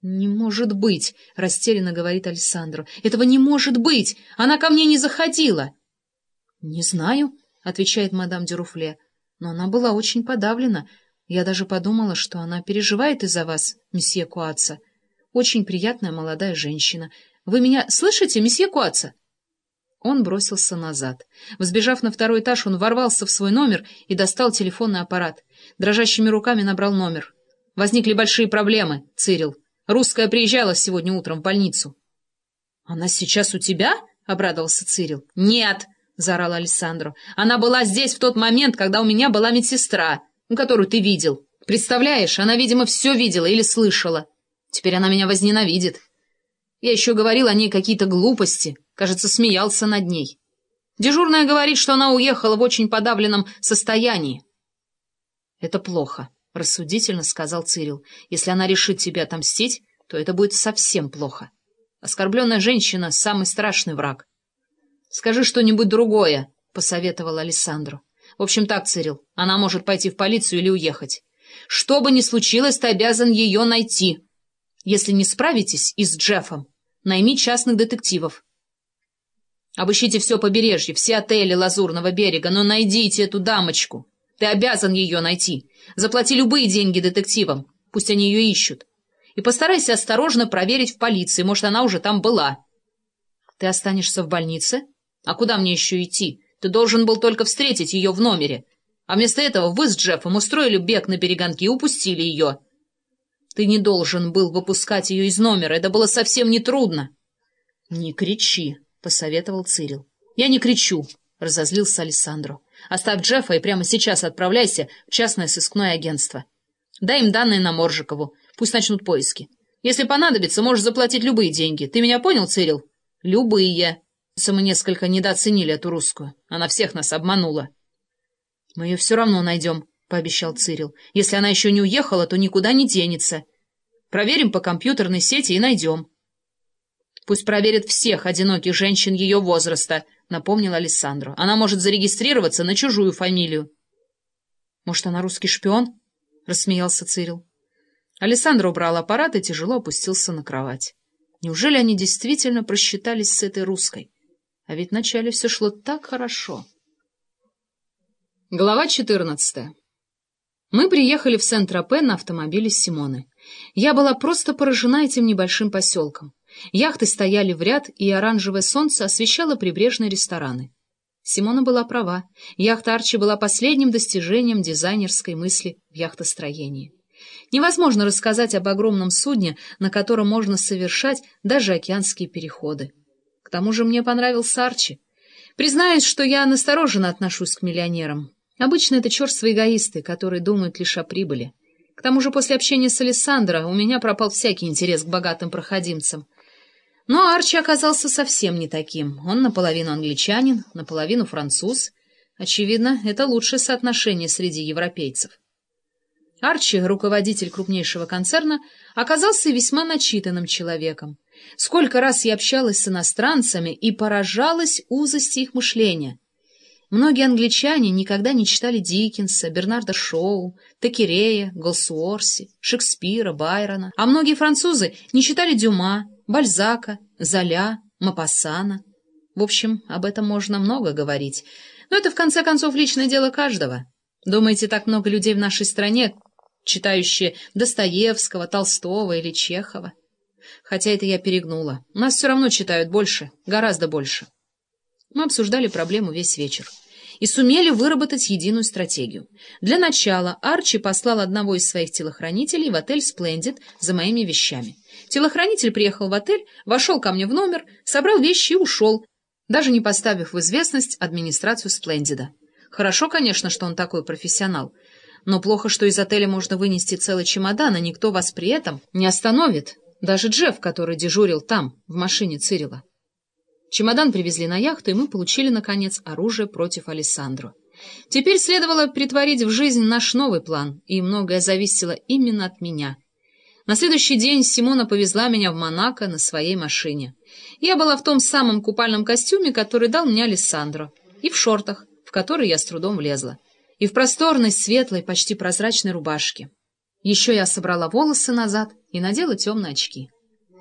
«Не может быть!» — растерянно говорит Александра. «Этого не может быть! Она ко мне не заходила!» «Не знаю», — отвечает мадам Дюруфле, «но она была очень подавлена. Я даже подумала, что она переживает из-за вас, месье Куаца. Очень приятная молодая женщина. Вы меня слышите, месье Куаца?» Он бросился назад. Взбежав на второй этаж, он ворвался в свой номер и достал телефонный аппарат. Дрожащими руками набрал номер. «Возникли большие проблемы, Цирил. Русская приезжала сегодня утром в больницу». «Она сейчас у тебя?» — обрадовался Цирил. «Нет!» — заорал Александру. «Она была здесь в тот момент, когда у меня была медсестра, которую ты видел. Представляешь, она, видимо, все видела или слышала. Теперь она меня возненавидит. Я еще говорил о ней какие-то глупости, кажется, смеялся над ней. Дежурная говорит, что она уехала в очень подавленном состоянии». «Это плохо», — рассудительно сказал Цирил. «Если она решит тебе отомстить, то это будет совсем плохо. Оскорбленная женщина — самый страшный враг». «Скажи что-нибудь другое», — посоветовал Александру. «В общем так, Цирил, она может пойти в полицию или уехать. Что бы ни случилось, ты обязан ее найти. Если не справитесь и с Джеффом, найми частных детективов. Обыщите все побережье, все отели Лазурного берега, но найдите эту дамочку. Ты обязан ее найти. Заплати любые деньги детективам. Пусть они ее ищут. И постарайся осторожно проверить в полиции. Может, она уже там была. Ты останешься в больнице? А куда мне еще идти? Ты должен был только встретить ее в номере. А вместо этого вы с Джеффом устроили бег на перегонки и упустили ее. Ты не должен был выпускать ее из номера. Это было совсем нетрудно. Не кричи, — посоветовал Цирил. Я не кричу, — разозлился Александру. Оставь Джеффа и прямо сейчас отправляйся в частное сыскное агентство. Дай им данные на Моржикову, пусть начнут поиски. Если понадобится, можешь заплатить любые деньги. Ты меня понял, Цирил? Любые. Мы несколько недооценили эту русскую. Она всех нас обманула. Мы ее все равно найдем, — пообещал Цирил. Если она еще не уехала, то никуда не денется. Проверим по компьютерной сети и найдем. Пусть проверят всех одиноких женщин ее возраста, —— напомнил Алессандро. «Она может зарегистрироваться на чужую фамилию». «Может, она русский шпион?» — рассмеялся Цирил. Алессандро убрал аппарат и тяжело опустился на кровать. Неужели они действительно просчитались с этой русской? А ведь вначале все шло так хорошо. Глава четырнадцатая. Мы приехали в Сент-Тропе на автомобиле Симоны. Я была просто поражена этим небольшим поселком. Яхты стояли в ряд, и оранжевое солнце освещало прибрежные рестораны. Симона была права. Яхта Арчи была последним достижением дизайнерской мысли в яхтостроении. Невозможно рассказать об огромном судне, на котором можно совершать даже океанские переходы. К тому же мне понравился Арчи. Признаюсь, что я настороженно отношусь к миллионерам. Обычно это черствые эгоисты, которые думают лишь о прибыли. К тому же после общения с Александро у меня пропал всякий интерес к богатым проходимцам — но Арчи оказался совсем не таким. Он наполовину англичанин, наполовину француз. Очевидно, это лучшее соотношение среди европейцев. Арчи, руководитель крупнейшего концерна, оказался весьма начитанным человеком. Сколько раз я общалась с иностранцами и поражалась узости их мышления. Многие англичане никогда не читали Диккенса, Бернарда Шоу, Текерея, Голсуорси, Шекспира, Байрона, а многие французы не читали Дюма, Бальзака, Золя, Мапассана. В общем, об этом можно много говорить. Но это, в конце концов, личное дело каждого. Думаете, так много людей в нашей стране, читающие Достоевского, Толстого или Чехова? Хотя это я перегнула. Нас все равно читают больше, гораздо больше. Мы обсуждали проблему весь вечер и сумели выработать единую стратегию. Для начала Арчи послал одного из своих телохранителей в отель «Сплендид» за моими вещами. Телохранитель приехал в отель, вошел ко мне в номер, собрал вещи и ушел, даже не поставив в известность администрацию Сплендида. Хорошо, конечно, что он такой профессионал, но плохо, что из отеля можно вынести целый чемодан, а никто вас при этом не остановит, даже Джефф, который дежурил там, в машине Цирила. Чемодан привезли на яхту, и мы получили, наконец, оружие против Алессандро. Теперь следовало притворить в жизнь наш новый план, и многое зависело именно от меня — на следующий день Симона повезла меня в Монако на своей машине. Я была в том самом купальном костюме, который дал мне Алессандро, и в шортах, в которые я с трудом влезла, и в просторной, светлой, почти прозрачной рубашке. Еще я собрала волосы назад и надела темные очки.